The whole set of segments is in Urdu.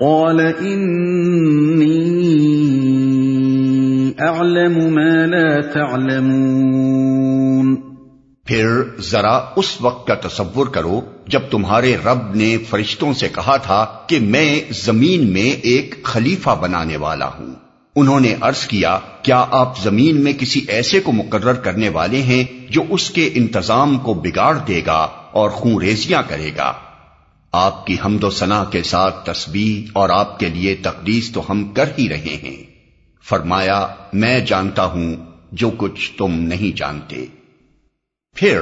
قال اعلم ما لا تعلمون پھر ذرا اس وقت کا تصور کرو جب تمہارے رب نے فرشتوں سے کہا تھا کہ میں زمین میں ایک خلیفہ بنانے والا ہوں۔ انہوں نے عرض کیا کیا آپ زمین میں کسی ایسے کو مقرر کرنے والے ہیں جو اس کے انتظام کو بگاڑ دے گا اور خون ریزیاں کرے گا؟ آپ کی حمد و ثنا کے ساتھ تسبیح اور آپ کے لیے تقدیس تو ہم کر ہی رہے ہیں۔ فرمایا، میں جانتا ہوں جو کچھ تم نہیں جانتے۔ پھر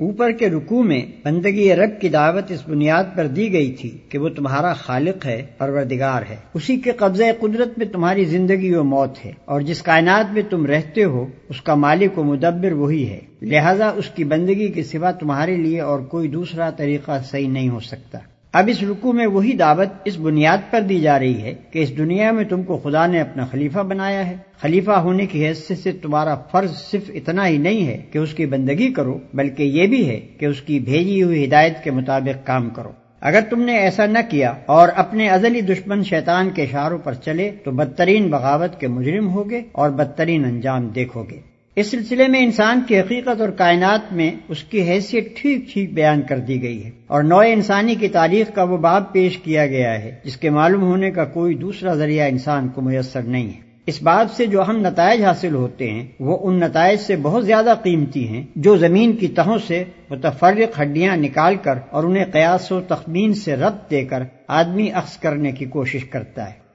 اوپر کے رکوع میں بندگی رب کی دعوت اس بنیاد پر دی گئی تھی کہ وہ تمہارا خالق ہے، پروردگار ہے۔ اسی کے قبضہ قدرت میں تمہاری زندگی و موت ہے اور جس کائنات میں تم رہتے ہو، اس کا مالک و مدبر وہی ہے۔ لہذا اس کی بندگی کے سوا تمہارے لیے اور کوئی دوسرا طریقہ صحیح نہیں ہو سکتا۔ اب اس رکو میں وہی دعوت اس بنیاد پر دی جا رہی ہے کہ اس دنیا میں تم کو خدا نے اپنا خلیفہ بنایا ہے۔ خلیفہ ہونے کی حیثیت سے تمہارا فرض صرف اتنا ہی نہیں ہے کہ اس کی بندگی کرو، بلکہ یہ بھی ہے کہ اس کی بھیجی ہوئی ہدایت کے مطابق کام کرو۔ اگر تم نے ایسا نہ کیا اور اپنے ازلی دشمن شیطان کے اشاروں پر چلے، تو بدترین بغاوت کے مجرم ہوگے اور بدترین انجام دیکھو گے۔ اس سلسلے میں انسان کی حقیقت اور کائنات میں اس کی حیثیت ٹھیک ٹھیک بیان کر دی گئی ہے اور نو انسانی کی تاریخ کا وہ باب پیش کیا گیا ہے جس کے معلوم ہونے کا کوئی دوسرا ذریعہ انسان کو میسر نہیں ہے۔ اس بات سے جو اہم نتائج حاصل ہوتے ہیں، وہ ان نتائج سے بہت زیادہ قیمتی ہیں جو زمین کی تہوں سے متفرق ہڈیاں نکال کر اور انہیں قیاس و تخمین سے رد دے کر آدمی اخذ کرنے کی کوشش کرتا ہے۔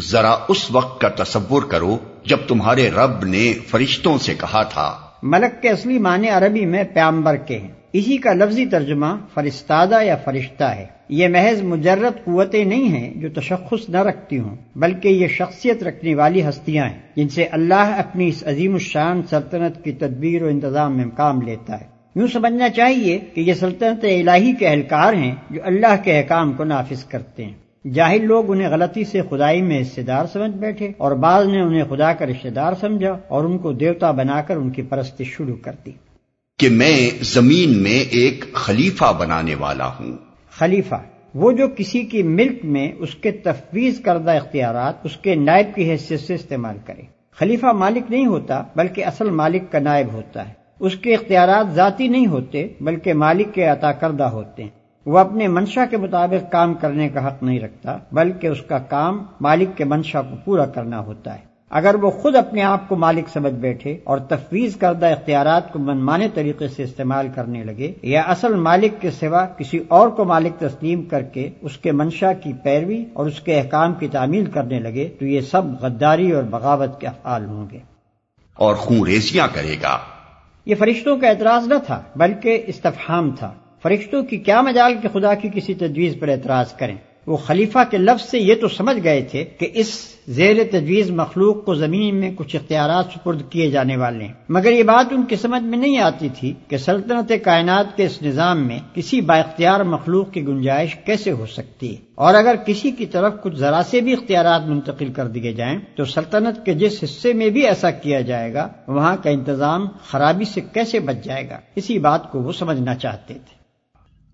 ذرا اس وقت کا تصور کرو جب تمہارے رب نے فرشتوں سے کہا تھا۔ ملک کے اصلی معنی عربی میں پیامبر کے ہیں۔ اسی کا لفظی ترجمہ فرستادہ یا فرشتہ ہے۔ یہ محض مجرد قوتیں نہیں ہیں جو تشخص نہ رکھتی ہوں، بلکہ یہ شخصیت رکھنے والی ہستیاں ہیں، جن سے اللہ اپنی اس عظیم الشان سلطنت کی تدبیر و انتظام میں کام لیتا ہے۔ یوں سمجھنا چاہیے کہ یہ سلطنت الہی کے اہلکار ہیں جو اللہ کے احکام کو نافذ کرتے ہیں۔ جاہل لوگ انہیں غلطی سے خدائی میں حصے دار سمجھ بیٹھے اور بعض نے انہیں خدا کا رشتے دار سمجھا اور ان کو دیوتا بنا کر ان کی پرست شروع کر دی۔ کہ میں زمین میں ایک خلیفہ بنانے والا ہوں۔ خلیفہ وہ جو کسی کی ملک میں اس کے تفویض کردہ اختیارات اس کے نائب کی حیثیت سے استعمال کرے۔ خلیفہ مالک نہیں ہوتا بلکہ اصل مالک کا نائب ہوتا ہے۔ اس کے اختیارات ذاتی نہیں ہوتے بلکہ مالک کے عطا کردہ ہوتے ہیں۔ وہ اپنے منشا کے مطابق کام کرنے کا حق نہیں رکھتا بلکہ اس کا کام مالک کے منشا کو پورا کرنا ہوتا ہے۔ اگر وہ خود اپنے آپ کو مالک سمجھ بیٹھے اور تفویض کردہ اختیارات کو منمانے طریقے سے استعمال کرنے لگے یا اصل مالک کے سوا کسی اور کو مالک تسلیم کر کے اس کے منشا کی پیروی اور اس کے احکام کی تعمیل کرنے لگے تو یہ سب غداری اور بغاوت کے افعال ہوں گے۔ اور خون ریزیاں کرے گا۔ یہ فرشتوں کا اعتراض نہ تھا بلکہ استفہام تھا۔ فرشتوں کی کیا مجال کے خدا کی کسی تجویز پر اعتراض کریں؟ وہ خلیفہ کے لفظ سے یہ تو سمجھ گئے تھے کہ اس زیر تجویز مخلوق کو زمین میں کچھ اختیارات سپرد کیے جانے والے ہیں۔ مگر یہ بات ان کی سمجھ میں نہیں آتی تھی کہ سلطنت کائنات کے اس نظام میں کسی با اختیار مخلوق کی گنجائش کیسے ہو سکتی ہے۔ اور اگر کسی کی طرف کچھ ذرا سے بھی اختیارات منتقل کر دیے جائیں، تو سلطنت کے جس حصے میں بھی ایسا کیا جائے گا، وہاں کا انتظام خرابی سے کیسے بچ جائے گا؟ اسی بات کو وہ سمجھنا چاہتے تھے۔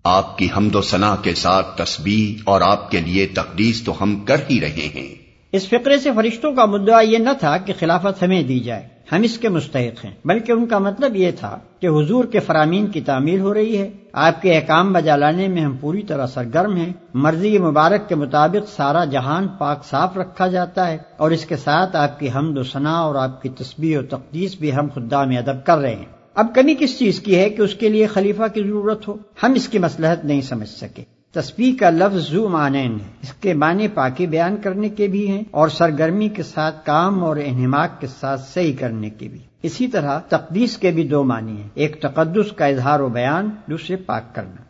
آپ کی حمد و ثنا کے ساتھ تسبیح اور آپ کے لیے تقدیس تو ہم کر ہی رہے ہیں۔ اس فقرے سے فرشتوں کا مدعا یہ نہ تھا کہ خلافت ہمیں دی جائے۔ ہم اس کے مستحق ہیں، بلکہ ان کا مطلب یہ تھا کہ حضور کے فرامین کی تعمیر ہو رہی ہے۔ آپ کے احکام بجا لانے میں ہم پوری طرح سرگرم ہیں۔ مرضی مبارک کے مطابق سارا جہان پاک صاف رکھا جاتا ہے اور اس کے ساتھ آپ کی حمد و ثنا اور آپ کی تسبیح و تقدیس بھی ہم خدا میں ادب کر رہے ہیں۔ اب کمی کس چیز کی ہے کہ اس کے لیے خلیفہ کی ضرورت ہو؟ ہم اس کی مسلحت نہیں سمجھ سکے۔ تصویر کا لفظ زو مانین ہے۔ اس کے معنی پاکی بیان کرنے کے بھی ہیں اور سرگرمی کے ساتھ کام اور انہماک کے ساتھ صحیح کرنے کے بھی۔ اسی طرح تقدیس کے بھی دو معنی ہیں۔ ایک تقدس کا اظہار و بیان دوسرے پاک کرنا۔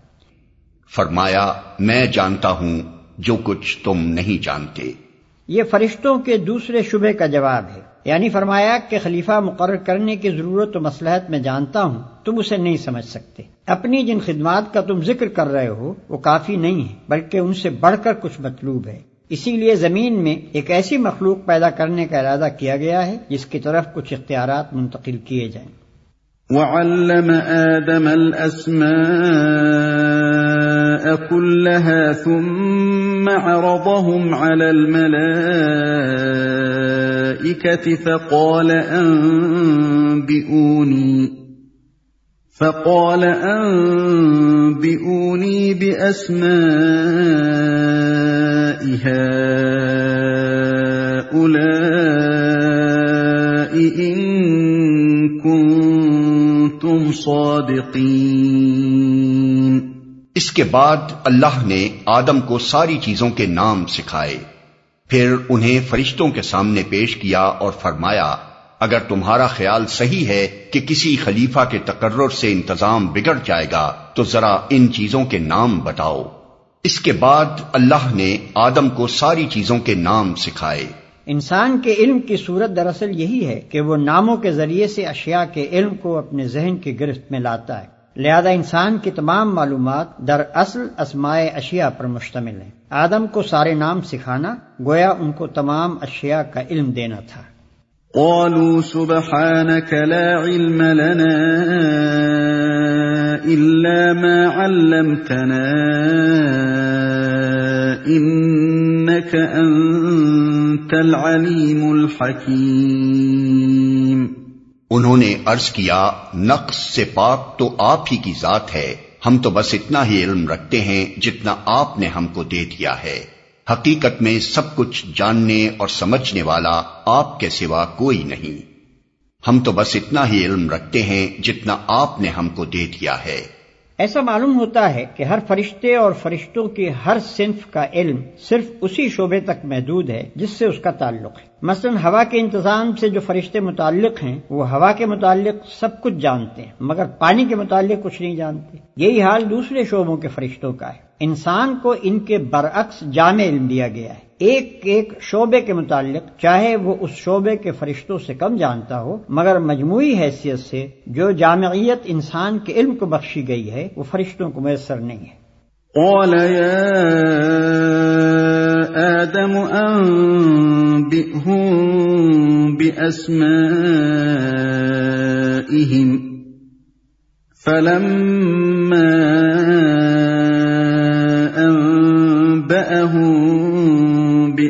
فرمایا میں جانتا ہوں جو کچھ تم نہیں جانتے۔ یہ فرشتوں کے دوسرے شبے کا جواب ہے۔ یعنی فرمایا کہ خلیفہ مقرر کرنے کی ضرورت و مسلحت میں جانتا ہوں، تم اسے نہیں سمجھ سکتے۔ اپنی جن خدمات کا تم ذکر کر رہے ہو، وہ کافی نہیں ہے بلکہ ان سے بڑھ کر کچھ مطلوب ہے۔ اسی لیے زمین میں ایک ایسی مخلوق پیدا کرنے کا ارادہ کیا گیا ہے، جس کی طرف کچھ اختیارات منتقل کیے جائیں۔ وعلم آدم الأسماء كلها ثم عرضهم على الملائكة فقال أنبئوني فقال أنبئوني بأسماء هؤلاء إن كنتم صادقين۔ اس کے بعد اللہ نے آدم کو ساری چیزوں کے نام سکھائے۔ پھر انہیں فرشتوں کے سامنے پیش کیا اور فرمایا، اگر تمہارا خیال صحیح ہے کہ کسی خلیفہ کے تقرر سے انتظام بگڑ جائے گا، تو ذرا ان چیزوں کے نام بتاؤ۔ اس کے بعد اللہ نے آدم کو ساری چیزوں کے نام سکھائے۔ انسان کے علم کی صورت دراصل یہی ہے کہ وہ ناموں کے ذریعے سے اشیاء کے علم کو اپنے ذہن کی گرفت میں لاتا ہے۔ لہذا انسان کی تمام معلومات در اصل اسمائے اشیاء پر مشتمل ہیں۔ آدم کو سارے نام سکھانا گویا ان کو تمام اشیاء کا علم دینا تھا۔ قالوا سبحانك لا علم لنا إلا ما علمتنا، إنك أنت العليم الحكيم۔ انہوں نے عرض کیا، نقص سے پاک تو آپ ہی کی ذات ہے، ہم تو بس اتنا ہی علم رکھتے ہیں جتنا آپ نے ہم کو دے دیا ہے۔ حقیقت میں سب کچھ جاننے اور سمجھنے والا آپ کے سوا کوئی نہیں۔ ہم تو بس اتنا ہی علم رکھتے ہیں جتنا آپ نے ہم کو دے دیا ہے۔ ایسا معلوم ہوتا ہے کہ ہر فرشتے اور فرشتوں کے ہر صنف کا علم صرف اسی شعبے تک محدود ہے جس سے اس کا تعلق ہے۔ مثلا ہوا کے انتظام سے جو فرشتے متعلق ہیں، وہ ہوا کے متعلق سب کچھ جانتے ہیں، مگر پانی کے متعلق کچھ نہیں جانتے۔ یہی حال دوسرے شعبوں کے فرشتوں کا ہے۔ انسان کو ان کے برعکس جامع علم دیا گیا ہے۔ ایک ایک شعبے کے متعلق، چاہے وہ اس شعبے کے فرشتوں سے کم جانتا ہو، مگر مجموعی حیثیت سے جو جامعیت انسان کے علم کو بخشی گئی ہے، وہ فرشتوں کو میسر نہیں ہے۔ قال يا آدم أنبئهم بأسمائهم، فلما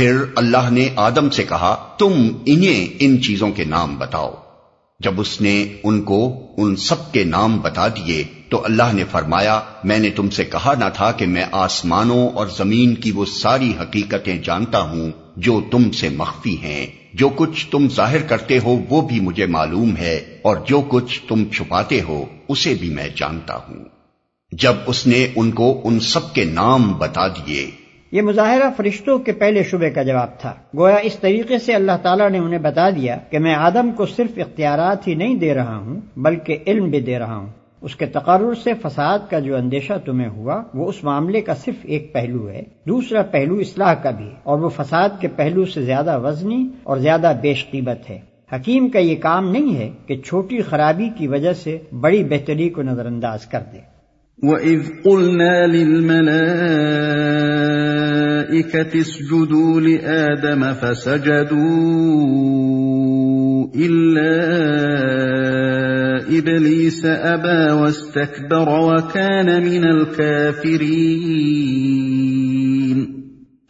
پھر اللہ نے آدم سے کہا، تم انہیں ان چیزوں کے نام بتاؤ۔ جب اس نے ان کو ان سب کے نام بتا دیے، تو اللہ نے فرمایا، میں نے تم سے کہا نہ تھا کہ میں آسمانوں اور زمین کی وہ ساری حقیقتیں جانتا ہوں جو تم سے مخفی ہیں۔ جو کچھ تم ظاہر کرتے ہو، وہ بھی مجھے معلوم ہے، اور جو کچھ تم چھپاتے ہو، اسے بھی میں جانتا ہوں۔ جب اس نے ان کو ان سب کے نام بتا دیے یہ مظاہرہ فرشتوں کے پہلے شبے کا جواب تھا۔ گویا اس طریقے سے اللہ تعالیٰ نے انہیں بتا دیا کہ میں آدم کو صرف اختیارات ہی نہیں دے رہا ہوں، بلکہ علم بھی دے رہا ہوں۔ اس کے تقرر سے فساد کا جو اندیشہ تمہیں ہوا، وہ اس معاملے کا صرف ایک پہلو ہے۔ دوسرا پہلو اصلاح کا بھی، اور وہ فساد کے پہلو سے زیادہ وزنی اور زیادہ بیش قیمت ہے۔ حکیم کا یہ کام نہیں ہے کہ چھوٹی خرابی کی وجہ سے بڑی بہتری کو نظر انداز کر دے۔ وَإِذْ قُلْنَا لِلْمَلَائِكَةِ اسْجُدُوا لِآدَمَ فَسَجَدُوا إِلَّا إِبْلِيسَ أَبَى وَاسْتَكْبَرَ وَكَانَ مِنَ الْكَافِرِينَ.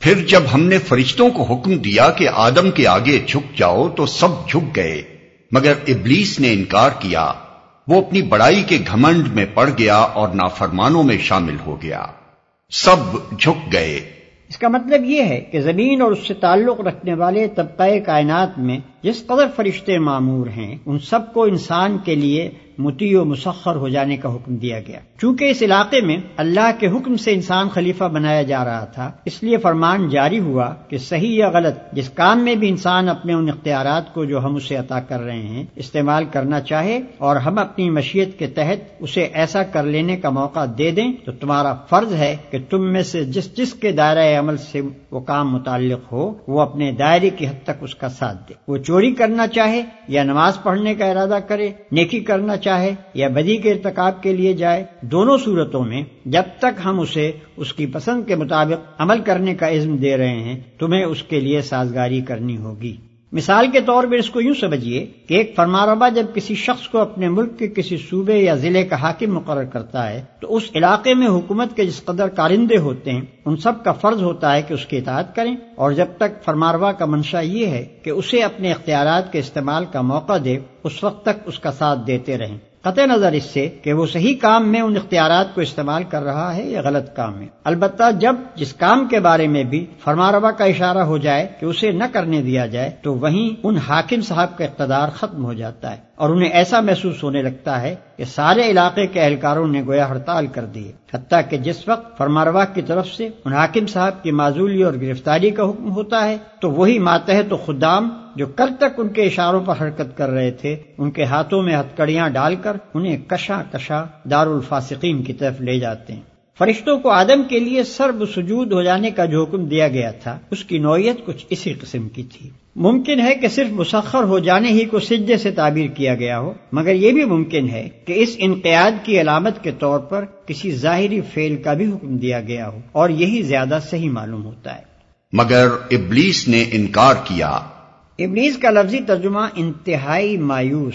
پھر جب ہم نے فرشتوں کو حکم دیا کہ آدم کے آگے جھک جاؤ تو سب جھک گئے، مگر ابلیس نے انکار کیا۔ وہ اپنی بڑائی کے گھمنڈ میں پڑ گیا اور نافرمانوں میں شامل ہو گیا۔ سب جھک گئے۔ اس کا مطلب یہ ہے کہ زمین اور اس سے تعلق رکھنے والے طبقۂ کائنات میں جس قدر فرشتے معمور ہیں، ان سب کو انسان کے لیے متی و مسخر ہو جانے کا حکم دیا گیا۔ چونکہ اس علاقے میں اللہ کے حکم سے انسان خلیفہ بنایا جا رہا تھا، اس لیے فرمان جاری ہوا کہ صحیح یا غلط، جس کام میں بھی انسان اپنے ان اختیارات کو جو ہم اسے عطا کر رہے ہیں استعمال کرنا چاہے اور ہم اپنی مشیت کے تحت اسے ایسا کر لینے کا موقع دے دیں، تو تمہارا فرض ہے کہ تم میں سے جس جس کے دائرۂ عمل سے وہ کام متعلق ہو، وہ اپنے دائرے کی حد تک اس کا ساتھ دے۔ وہ چوری کرنا چاہے یا نماز پڑھنے کا ارادہ کرے، نیکی کرنا چاہے یا بدی کے ارتکاب کے لیے جائے، دونوں صورتوں میں جب تک ہم اسے، اس کی پسند کے مطابق عمل کرنے کا عزم دے رہے ہیں، تمہیں اس کے لیے سازگاری کرنی ہوگی۔ مثال کے طور پر اس کو یوں سمجھیے کہ ایک فرماربا جب کسی شخص کو اپنے ملک کے کسی صوبے یا ضلع کا حاکم مقرر کرتا ہے، تو اس علاقے میں حکومت کے جس قدر کارندے ہوتے ہیں، ان سب کا فرض ہوتا ہے کہ اس کی اطاعت کریں۔ اور جب تک فرماروا کا منشا یہ ہے کہ اسے اپنے اختیارات کے استعمال کا موقع دے، اس وقت تک اس کا ساتھ دیتے رہیں۔ قطع نظر اس سے کہ وہ صحیح کام میں ان اختیارات کو استعمال کر رہا ہے یا غلط کام میں۔ البتہ جب جس کام کے بارے میں بھی فرماروا کا اشارہ ہو جائے کہ اسے نہ کرنے دیا جائے تو وہیں ان حاکم صاحب کا اقتدار ختم ہو جاتا ہے اور انہیں ایسا محسوس ہونے لگتا ہے کہ سارے علاقے کے اہلکاروں نے گویا ہڑتال کر دی حتیٰ کہ جس وقت فرماروا کی طرف سے ان حاکم صاحب کی معذولی اور گرفتاری کا حکم ہوتا ہے تو وہی ماتحت و خدام جو کل تک ان کے اشاروں پر حرکت کر رہے تھے، ان کے ہاتھوں میں ہتکڑیاں ڈال کر انہیں کشا کشا دار الفاسقین کی طرف لے جاتے ہیں۔ فرشتوں کو آدم کے لیے سرب سجود ہو جانے کا جو حکم دیا گیا تھا، اس کی نوعیت کچھ اسی قسم کی تھی۔ ممکن ہے کہ صرف مسخر ہو جانے ہی کو سجدے سے تعبیر کیا گیا ہو، مگر یہ بھی ممکن ہے کہ اس انقیاد کی علامت کے طور پر کسی ظاہری فیل کا بھی حکم دیا گیا ہو، اور یہی زیادہ صحیح معلوم ہوتا ہے۔ مگر ابلیس نے انکار کیا۔ ابلیس کا لفظی ترجمہ انتہائی مایوس،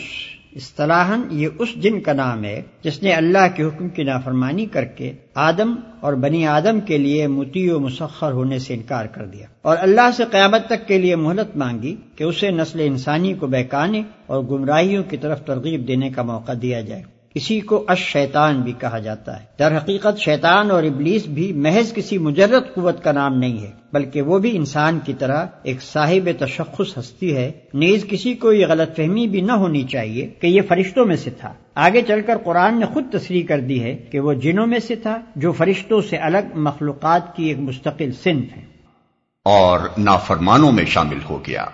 اصطلاحاً یہ اس جن کا نام ہے جس نے اللہ کے حکم کی نافرمانی کر کے آدم اور بنی آدم کے لیے متی و مسخر ہونے سے انکار کر دیا۔ اور اللہ سے قیامت تک کے لیے مہلت مانگی کہ اسے نسل انسانی کو بہکانے اور گمراہیوں کی طرف ترغیب دینے کا موقع دیا جائے۔ اسی کو اش شیطان بھی کہا جاتا ہے۔ در حقیقت شیطان اور ابلیس بھی محض کسی مجرد قوت کا نام نہیں ہے، بلکہ وہ بھی انسان کی طرح ایک صاحب تشخص ہستی ہے۔ نیز کسی کو یہ غلط فہمی بھی نہ ہونی چاہیے کہ یہ فرشتوں میں سے تھا۔ آگے چل کر قرآن نے خود تصریح کر دی ہے کہ وہ جنوں میں سے تھا جو فرشتوں سے الگ مخلوقات کی ایک مستقل صنف ہے اور نافرمانوں میں شامل ہو گیا۔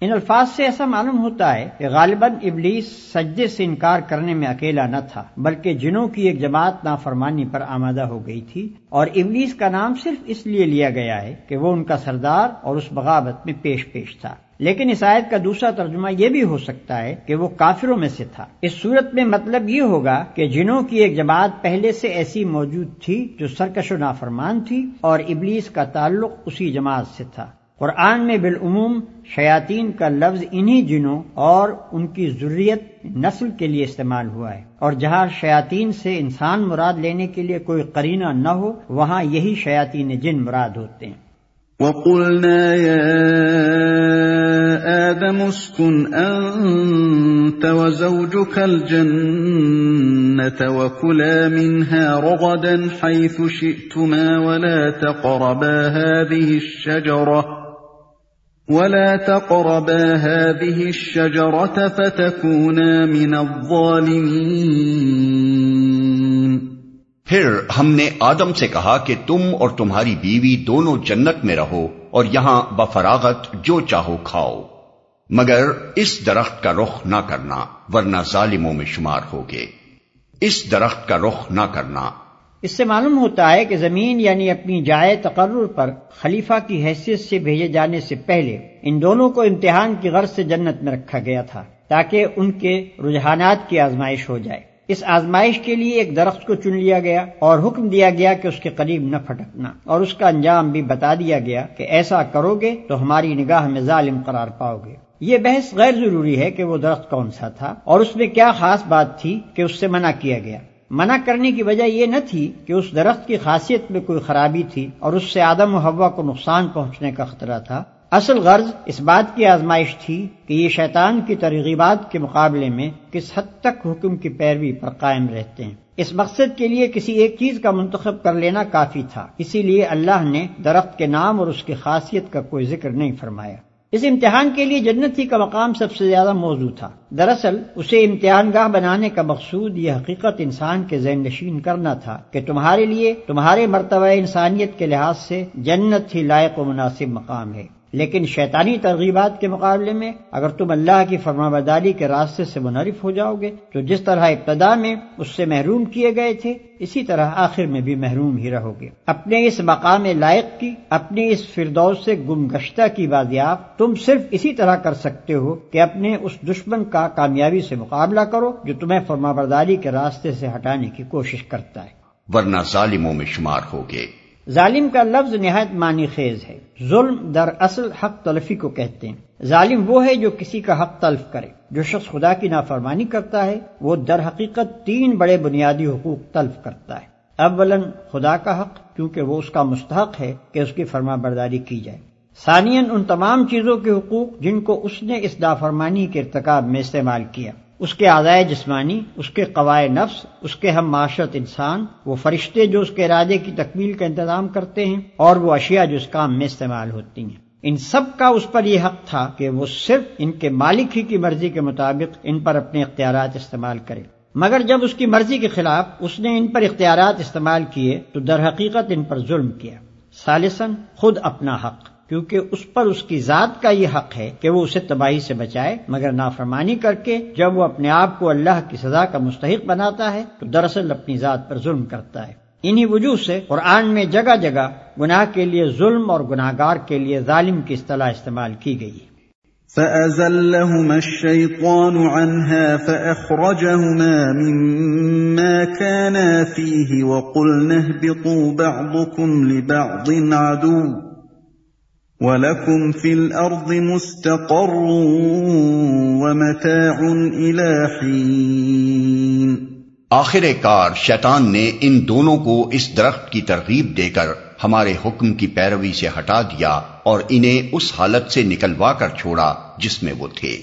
ان الفاظ سے ایسا معلوم ہوتا ہے کہ غالباً ابلیس سجدے سے انکار کرنے میں اکیلا نہ تھا، بلکہ جنوں کی ایک جماعت نافرمانی پر آمادہ ہو گئی تھی۔ اور ابلیس کا نام صرف اس لیے لیا گیا ہے کہ وہ ان کا سردار اور اس بغاوت میں پیش پیش تھا۔ لیکن اس آیت کا دوسرا ترجمہ یہ بھی ہو سکتا ہے کہ وہ کافروں میں سے تھا۔ اس صورت میں مطلب یہ ہوگا کہ جنوں کی ایک جماعت پہلے سے ایسی موجود تھی جو سرکش و نافرمان تھی اور ابلیس کا تعلق اسی جماعت سے تھا۔ قرآن میں بالعموم شیاطین کا لفظ انہی جنوں اور ان کی ضروریت نسل کے لیے استعمال ہوا ہے۔ اور جہاں شیاطین سے انسان مراد لینے کے لیے کوئی قرینہ نہ ہو، وہاں یہی شیاطین جن مراد ہوتے ہیں۔ وَقُلْنَا يَا آدم اسكن أنت وزوجك الجنة وكلا منها رغدا حيث شئتما ولا تقربا هذه الشجرة ولا تقربا هذه الشجرة فتكونا من الظالمين۔ پھر ہم نے آدم سے کہا کہ تم اور تمہاری بیوی دونوں جنت میں رہو اور یہاں بفراغت جو چاہو کھاؤ۔ مگر اس درخت کا رخ نہ کرنا، ورنہ ظالموں میں شمار ہوگے۔ اس درخت کا رخ نہ کرنا۔ اس سے معلوم ہوتا ہے کہ زمین یعنی اپنی جائے تقرر پر خلیفہ کی حیثیت سے بھیجے جانے سے پہلے ان دونوں کو امتحان کی غرض سے جنت میں رکھا گیا تھا تاکہ ان کے رجحانات کی آزمائش ہو جائے۔ اس آزمائش کے لیے ایک درخت کو چن لیا گیا اور حکم دیا گیا کہ اس کے قریب نہ پھٹکنا اور اس کا انجام بھی بتا دیا گیا کہ ایسا کرو گے تو ہماری نگاہ میں ظالم قرار پاؤ گے۔ یہ بحث غیر ضروری ہے کہ وہ درخت کون سا تھا اور اس میں کیا خاص بات تھی کہ اس سے منع کیا گیا۔ منع کرنے کی وجہ یہ نہ تھی کہ اس درخت کی خاصیت میں کوئی خرابی تھی اور اس سے آدم و ہوا کو نقصان پہنچنے کا خطرہ تھا۔ اصل غرض اس بات کی آزمائش تھی کہ یہ شیطان کی ترغیبات کے مقابلے میں کس حد تک حکم کی پیروی پر قائم رہتے ہیں۔ اس مقصد کے لیے کسی ایک چیز کا منتخب کر لینا کافی تھا۔ اسی لیے اللہ نے درخت کے نام اور اس کی خاصیت کا کوئی ذکر نہیں فرمایا۔ اس امتحان کے لیے جنت ہی کا مقام سب سے زیادہ موضوع تھا۔ دراصل، اسے امتحان گاہ بنانے کا مقصود یہ حقیقت انسان کے ذہن نشین کرنا تھا کہ تمہارے لیے، تمہارے مرتبہ انسانیت کے لحاظ سے جنت ہی لائق و مناسب مقام ہے۔ لیکن شیطانی ترغیبات کے مقابلے میں اگر تم اللہ کی فرما بداری کے راستے سے منحرف ہو جاؤ گے، تو جس طرح ابتدا میں اس سے محروم کیے گئے تھے، اسی طرح آخر میں بھی محروم ہی رہو گے۔ اپنے اس مقام لائق کی، اپنی اس فردوس سے گم گشتہ کی بازیاب تم صرف اسی طرح کر سکتے ہو کہ اپنے اس دشمن کا کامیابی سے مقابلہ کرو جو تمہیں فرما برداری کے راستے سے ہٹانے کی کوشش کرتا ہے۔ ورنہ ظالموں میں شمار ہوگے۔ ظالم کا لفظ نہایت معنی خیز ہے۔ ظلم در اصل حق تلفی کو کہتے ہیں۔ ظالم وہ ہے جو کسی کا حق تلف کرے۔ جو شخص خدا کی نافرمانی کرتا ہے، وہ در حقیقت تین بڑے بنیادی حقوق تلف کرتا ہے۔ اولن خدا کا حق کیونکہ وہ اس کا مستحق ہے کہ اس کی فرما برداری کی جائے۔ ثانین ان تمام چیزوں کے حقوق جن کو اس نے اس نافرمانی کے ارتکاب میں استعمال کیا۔ اس کے آدائے جسمانی، اس کے قوائے نفس، اس کے ہم معاشرت انسان، وہ فرشتے جو اس کے ارادے کی تکمیل کا انتظام کرتے ہیں اور وہ اشیاء جو اس کام میں استعمال ہوتی ہیں۔ ان سب کا اس پر یہ حق تھا کہ وہ صرف ان کے مالک ہی کی مرضی کے مطابق ان پر اپنے اختیارات استعمال کرے۔ مگر جب اس کی مرضی کے خلاف اس نے ان پر اختیارات استعمال کیے تو در حقیقت ان پر ظلم کیا۔ سالسن خود اپنا حق۔ کیونکہ اس پر اس کی ذات کا یہ حق ہے کہ وہ اسے تباہی سے بچائے، مگر نافرمانی کر کے جب وہ اپنے آپ کو اللہ کی سزا کا مستحق بناتا ہے، تو دراصل اپنی ذات پر ظلم کرتا ہے۔ انہی وجوہ سے قرآن میں جگہ جگہ گناہ کے لیے ظلم اور گناہ گار کے لیے ظالم کی اصطلاح استعمال کی گئی ہے۔ فَأَزَلَّهُمَا الشَّيْطَانُ عَنْهَا فَأَخْرَجَهُمَا مِمَّا كَانَا فِيهِ وَقُلْنَا اهْبِطُوا بَعْضُكُمْ لِبَعْضٍ عَدُوٌّ وَلَكُمْ فِي الْأَرْضِ مُسْتَقَرٌّ وَمَتَاعٌ إِلَى حِينٍ آخر کار شیطان نے ان دونوں کو اس درخت کی ترغیب دے کر ہمارے حکم کی پیروی سے ہٹا دیا اور انہیں اس حالت سے نکلوا کر چھوڑا جس میں وہ تھے۔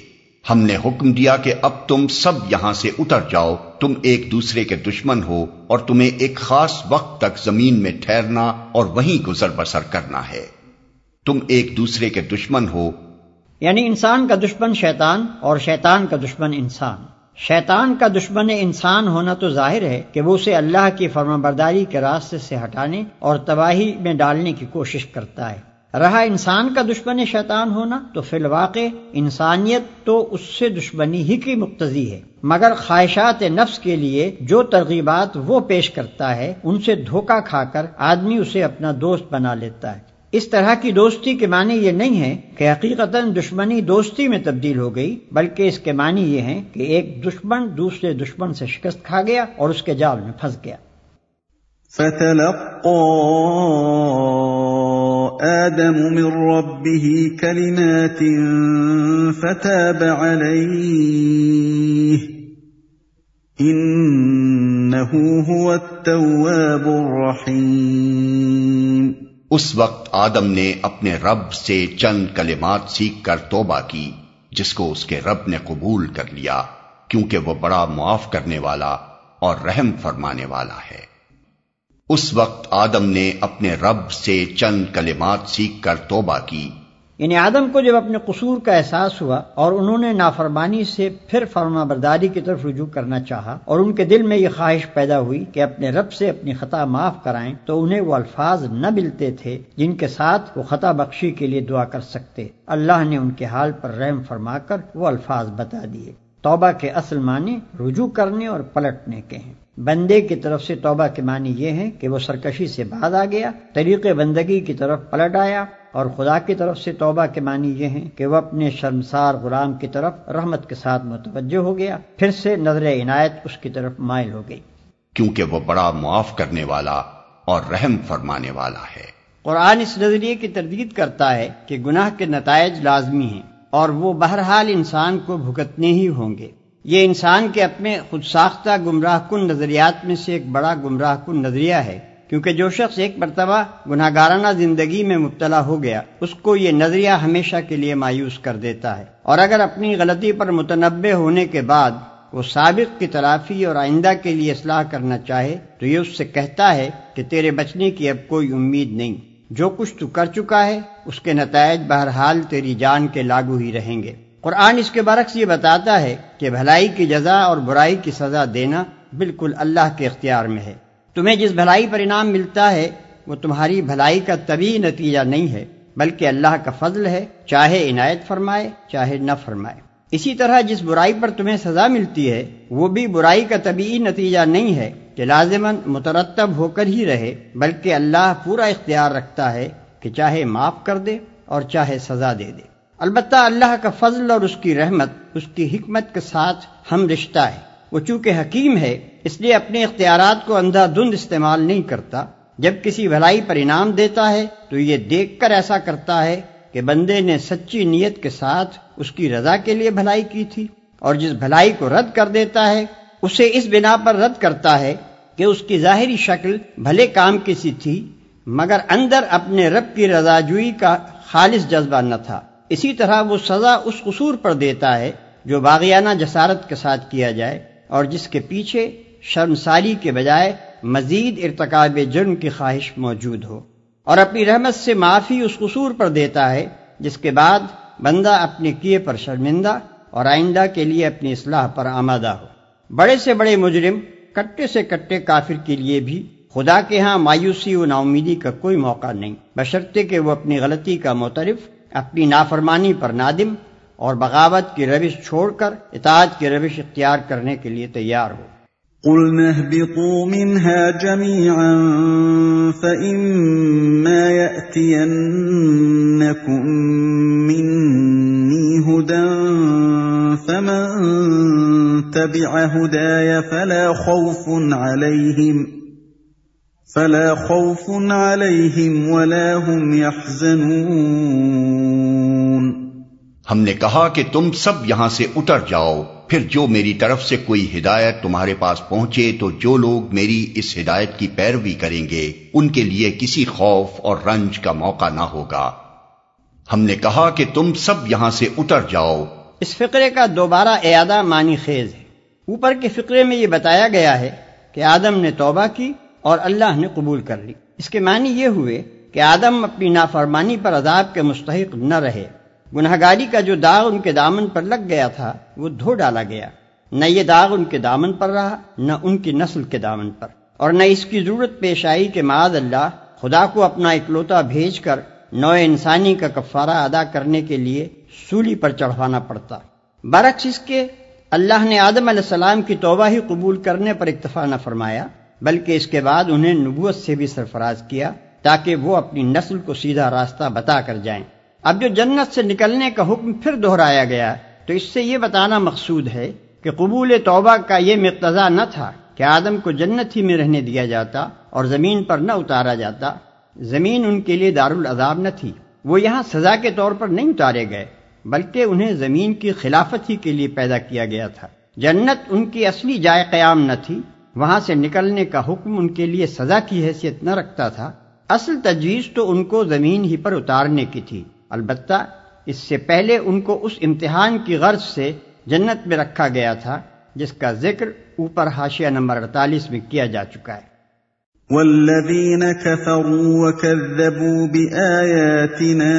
ہم نے حکم دیا کہ اب تم سب یہاں سے اتر جاؤ، تم ایک دوسرے کے دشمن ہو اور تمہیں ایک خاص وقت تک زمین میں ٹھہرنا اور وہیں گزر بسر کرنا ہے۔ تم ایک دوسرے کے دشمن ہو۔ یعنی انسان کا دشمن شیطان اور شیطان کا دشمن انسان۔ شیطان کا دشمن انسان ہونا تو ظاہر ہے کہ وہ اسے اللہ کی فرما برداری کے راستے سے ہٹانے اور تباہی میں ڈالنے کی کوشش کرتا ہے۔ رہا انسان کا دشمن شیطان ہونا تو فی الواقع انسانیت تو اس سے دشمنی ہی کی مقتضی ہے۔ مگر خواہشات نفس کے لیے جو ترغیبات وہ پیش کرتا ہے، ان سے دھوکہ کھا کر آدمی اسے اپنا دوست بنا لیتا ہے۔ اس طرح کی دوستی کے معنی یہ نہیں ہے کہ حقیقت دشمنی دوستی میں تبدیل ہو گئی، بلکہ اس کے معنی یہ ہے کہ ایک دشمن دوسرے دشمن سے شکست کھا گیا اور اس کے جال میں پھنس گیا۔ آدم من ربه كلمات فتاب عليه، إنه هو التواب الرحيم۔ اس وقت آدم نے اپنے رب سے چند کلمات سیکھ کر توبہ کی، جس کو اس کے رب نے قبول کر لیا، کیونکہ وہ بڑا معاف کرنے والا اور رحم فرمانے والا ہے۔ اس وقت آدم نے اپنے رب سے چند کلمات سیکھ کر توبہ کی یعنی آدم کو جب اپنے قصور کا احساس ہوا اور انہوں نے نافرمانی سے پھر فرما برداری کی طرف رجوع کرنا چاہا اور ان کے دل میں یہ خواہش پیدا ہوئی کہ اپنے رب سے اپنی خطا معاف کرائیں، تو انہیں وہ الفاظ نہ ملتے تھے جن کے ساتھ وہ خطا بخشی کے لیے دعا کر سکتے۔ اللہ نے ان کے حال پر رحم فرما کر وہ الفاظ بتا دیے۔ توبہ کے اصل معنی رجوع کرنے اور پلٹنے کے ہیں۔ بندے کی طرف سے توبہ کے معنی یہ ہے کہ وہ سرکشی سے بعد آ گیا طریق بندگی کی طرف پلٹ آیا۔ اور خدا کی طرف سے توبہ کے معنی یہ ہیں کہ وہ اپنے شرمسار غلام کی طرف رحمت کے ساتھ متوجہ ہو گیا پھر سے نظر عنایت اس کی طرف مائل ہو گئی۔ کیونکہ وہ بڑا معاف کرنے والا اور رحم فرمانے والا ہے۔ قرآن اس نظریے کی تردید کرتا ہے کہ گناہ کے نتائج لازمی ہیں اور وہ بہرحال انسان کو بھگتنے ہی ہوں گے۔ یہ انسان کے اپنے خود ساختہ گمراہ کن نظریات میں سے ایک بڑا گمراہ کن نظریہ ہے۔ کیونکہ جو شخص ایک مرتبہ گناہ گارانہ زندگی میں مبتلا ہو گیا، اس کو یہ نظریہ ہمیشہ کے لیے مایوس کر دیتا ہے۔ اور اگر اپنی غلطی پر متنبع ہونے کے بعد وہ سابق کی تلافی اور آئندہ کے لیے اصلاح کرنا چاہے، تو یہ اس سے کہتا ہے کہ تیرے بچنے کی اب کوئی امید نہیں۔ جو کچھ تو کر چکا ہے، اس کے نتائج بہرحال تیری جان کے لاگو ہی رہیں گے۔ قرآن اس کے برعکس یہ بتاتا ہے کہ بھلائی کی جزا اور برائی کی سزا دینا بالکل اللہ کے اختیار میں ہے۔ تمہیں جس بھلائی پر انعام ملتا ہے، وہ تمہاری بھلائی کا طبی نتیجہ نہیں ہے، بلکہ اللہ کا فضل ہے، چاہے عنایت فرمائے، چاہے نہ فرمائے۔ اسی طرح جس برائی پر تمہیں سزا ملتی ہے، وہ بھی برائی کا طبی نتیجہ نہیں ہے کہ لازماً مترتب ہو کر ہی رہے، بلکہ اللہ پورا اختیار رکھتا ہے کہ چاہے معاف کر دے اور چاہے سزا دے دے۔ البتہ اللہ کا فضل اور اس کی رحمت، اس کی حکمت کے ساتھ ہم رشتہ ہے وہ چونکہ حکیم ہے، اس لیے اپنے اختیارات کو اندھا دھند استعمال نہیں کرتا۔ جب کسی بھلائی پر انعام دیتا ہے، تو یہ دیکھ کر ایسا کرتا ہے کہ بندے نے سچی نیت کے ساتھ اس کی رضا کے لیے بھلائی کی تھی۔ اور جس بھلائی کو رد کر دیتا ہے، اسے اس بنا پر رد کرتا ہے کہ اس کی ظاہری شکل بھلے کام کی سی تھی، مگر اندر اپنے رب کی رضا جوئی کا خالص جذبہ نہ تھا۔ اسی طرح وہ سزا اس قصور پر دیتا ہے جو باغیانہ جسارت کے ساتھ کیا جائے۔ اور جس کے پیچھے شرمساری کے بجائے مزید ارتکاب جرم کی خواہش موجود ہو۔ اور اپنی رحمت سے معافی اس قصور پر دیتا ہے جس کے بعد بندہ اپنے کیے پر شرمندہ اور آئندہ کے لیے اپنی اصلاح پر آمادہ ہو۔ بڑے سے بڑے مجرم کٹے سے کٹے کافر کے لیے بھی خدا کے ہاں مایوسی و ناؤمیدی کا کوئی موقع نہیں۔ بشرطے کہ وہ اپنی غلطی کا معترف، اپنی نافرمانی پر نادم اور بغاوت کی روش چھوڑ کر، اطاعت کی روش اختیار کرنے کے لیے تیار ہو۔ قلنا اهبطوا منها جميعا فإما يأتينكم مني هدى فمن تبع هدايا فلا خوف عليهم، فلا خوف عليهم ولا هم يحزنون۔ ہم نے کہا کہ تم سب یہاں سے اتر جاؤ، پھر جو میری طرف سے کوئی ہدایت تمہارے پاس پہنچے تو جو لوگ میری اس ہدایت کی پیروی کریں گے، ان کے لیے کسی خوف اور رنج کا موقع نہ ہوگا۔ ہم نے کہا کہ تم سب یہاں سے اتر جاؤ۔ اس فقرے کا دوبارہ اعادہ معنی خیز ہے۔ اوپر کے فقرے میں یہ بتایا گیا ہے کہ آدم نے توبہ کی اور اللہ نے قبول کر لی۔ اس کے معنی یہ ہوئے کہ آدم اپنی نافرمانی پر عذاب کے مستحق نہ رہے۔ گناہ گاری کا جو داغ ان کے دامن پر لگ گیا تھا، وہ دھو ڈالا گیا۔ نہ یہ داغ ان کے دامن پر رہا، نہ ان کی نسل کے دامن پر۔ اور نہ اس کی ضرورت پیش آئی کہ معاد اللہ خدا کو اپنا اکلوتا بھیج کر نو انسانی کا کفارہ ادا کرنے کے لیے سولی پر چڑھوانا پڑتا۔ برعکس اس کے اللہ نے آدم علیہ السلام کی توبہ ہی قبول کرنے پر اکتفا نہ فرمایا، بلکہ اس کے بعد انہیں نبوت سے بھی سرفراز کیا تاکہ وہ اپنی نسل کو سیدھا راستہ بتا کر جائیں۔ اب جو جنت سے نکلنے کا حکم پھر دہرایا گیا، تو اس سے یہ بتانا مقصود ہے کہ قبول توبہ کا یہ مقتضا نہ تھا کہ آدم کو جنت ہی میں رہنے دیا جاتا اور زمین پر نہ اتارا جاتا۔ زمین ان کے لیے دارالعذاب نہ تھی۔ وہ یہاں سزا کے طور پر نہیں اتارے گئے، بلکہ انہیں زمین کی خلافت ہی کے لیے پیدا کیا گیا تھا۔ جنت ان کی اصلی جائے قیام نہ تھی، وہاں سے نکلنے کا حکم ان کے لیے سزا کی حیثیت نہ رکھتا تھا۔ اصل تجویز تو ان کو زمین ہی پر اتارنے کی تھی۔ البتہ اس سے پہلے ان کو اس امتحان کی غرض سے جنت میں رکھا گیا تھا، جس کا ذکر اوپر حاشیہ نمبر اڑتالیس میں کیا جا چکا ہے۔ والذين كفروا وكذبوا بآياتنا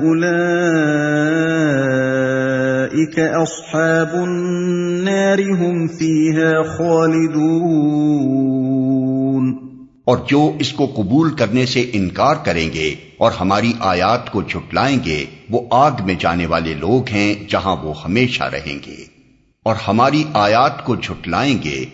أولئك أصحاب النار هم فيها خالدون اور جو اس کو قبول کرنے سے انکار کریں گے اور ہماری آیات کو جھٹلائیں گے، وہ آگ میں جانے والے لوگ ہیں جہاں وہ ہمیشہ رہیں گے۔ اور ہماری آیات کو جھٹلائیں گے۔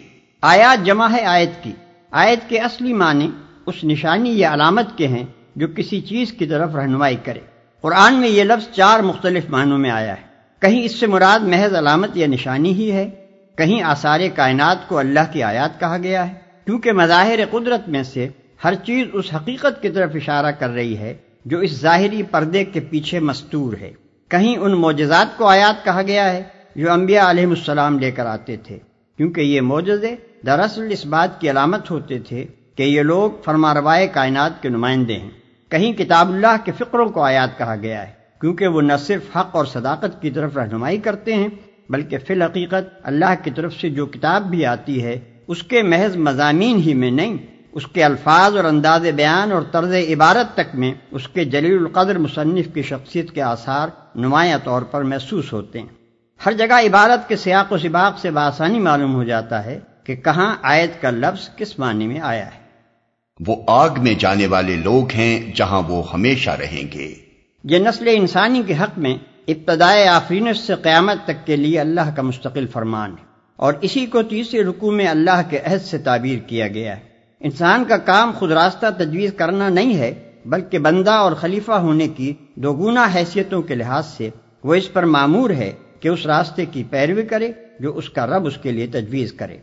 آیات جمع ہے آیت کی۔ آیت کے اصلی معنی اس نشانی یا علامت کے ہیں جو کسی چیز کی طرف رہنمائی کرے۔ قرآن میں یہ لفظ چار مختلف معنوں میں آیا ہے۔ کہیں اس سے مراد محض علامت یا نشانی ہی ہے، کہیں آثار کائنات کو اللہ کی آیات کہا گیا ہے۔ کیونکہ مظاہر قدرت میں سے ہر چیز اس حقیقت کی طرف اشارہ کر رہی ہے جو اس ظاہری پردے کے پیچھے مستور ہے۔ کہیں ان معجزات کو آیات کہا گیا ہے جو انبیاء علیہ السلام لے کر آتے تھے، کیونکہ یہ معجزے دراصل اس بات کی علامت ہوتے تھے کہ یہ لوگ فرما روائے کائنات کے نمائندے ہیں۔ کہیں کتاب اللہ کے فقروں کو آیات کہا گیا ہے، کیونکہ وہ نہ صرف حق اور صداقت کی طرف رہنمائی کرتے ہیں، بلکہ فی الحقیقت اللہ کی طرف سے جو کتاب بھی آتی ہے اس کے محض مضامین ہی میں نہیں اس کے الفاظ اور انداز بیان اور طرز عبارت تک میں اس کے جلیل القدر مصنف کی شخصیت کے آثار نمایاں طور پر محسوس ہوتے ہیں۔ ہر جگہ عبارت کے سیاق و سباق سے بآسانی معلوم ہو جاتا ہے کہ کہاں آیت کا لفظ کس معنی میں آیا ہے۔ وہ آگ میں جانے والے لوگ ہیں جہاں وہ ہمیشہ رہیں گے۔ یہ نسل انسانی کے حق میں ابتدائے آفرینش سے قیامت تک کے لیے اللہ کا مستقل فرمان ہے۔ اور اسی کو تیسرے رکوع میں اللہ کے عہد سے تعبیر کیا گیا ہے۔ انسان کا کام خود راستہ تجویز کرنا نہیں ہے، بلکہ بندہ اور خلیفہ ہونے کی دو گنا حیثیتوں کے لحاظ سے وہ اس پر معمور ہے کہ اس راستے کی پیروی کرے جو اس کا رب اس کے لیے تجویز کرے۔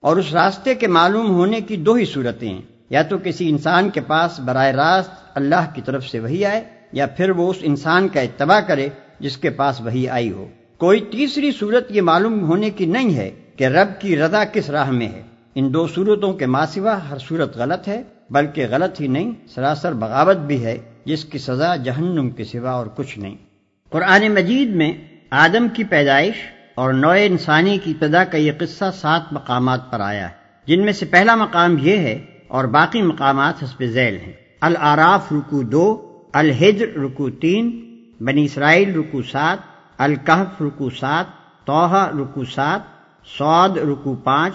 اور اس راستے کے معلوم ہونے کی دو ہی صورتیں ہیں۔ یا تو کسی انسان کے پاس براہ راست اللہ کی طرف سے وہی آئے، یا پھر وہ اس انسان کا اتباع کرے جس کے پاس وہی آئی ہو۔ کوئی تیسری صورت یہ معلوم ہونے کی نہیں ہے کہ رب کی رضا کس راہ میں ہے۔ ان دو صورتوں کے ماسوا ہر صورت غلط ہے، بلکہ غلط ہی نہیں، سراسر بغاوت بھی ہے، جس کی سزا جہنم کے سوا اور کچھ نہیں۔ قرآن مجید میں آدم کی پیدائش اور نوئے انسانی کی ابتدا کا یہ قصہ سات مقامات پر آیا ہے۔ جن میں سے پہلا مقام یہ ہے اور باقی مقامات حسب ذیل ہیں۔ العراف رکو دو، الحجر رکو تین، بنی اسرائیل رکو سات الکحف رکو سات توحہ رکو سات سعود رکو پانچ،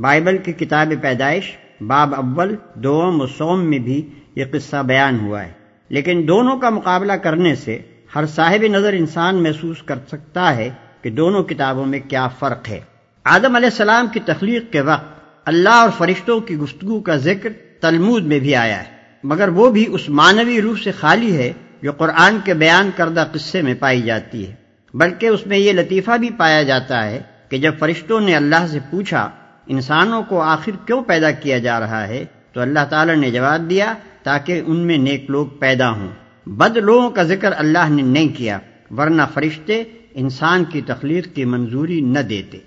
بائبل کی کتاب پیدائش، باب اول، دوم و سوم میں بھی یہ قصہ بیان ہوا ہے۔ لیکن دونوں کا مقابلہ کرنے سے ہر صاحب نظر انسان محسوس کر سکتا ہے کہ دونوں کتابوں میں کیا فرق ہے۔ آدم علیہ السلام کی تخلیق کے وقت اللہ اور فرشتوں کی گفتگو کا ذکر تلمود میں بھی آیا ہے۔ مگر وہ بھی اس مانوی روح سے خالی ہے جو قرآن کے بیان کردہ قصے میں پائی جاتی ہے۔ بلکہ اس میں یہ لطیفہ بھی پایا جاتا ہے کہ جب فرشتوں نے اللہ سے پوچھا، انسانوں کو آخر کیوں پیدا کیا جا رہا ہے؟ تو اللہ تعالی نے جواب دیا، تاکہ ان میں نیک لوگ پیدا ہوں۔ بد لوگوں کا ذکر اللہ نے نہیں کیا، ورنہ فرشتے انسان کی تخلیق کی منظوری نہ دیتے۔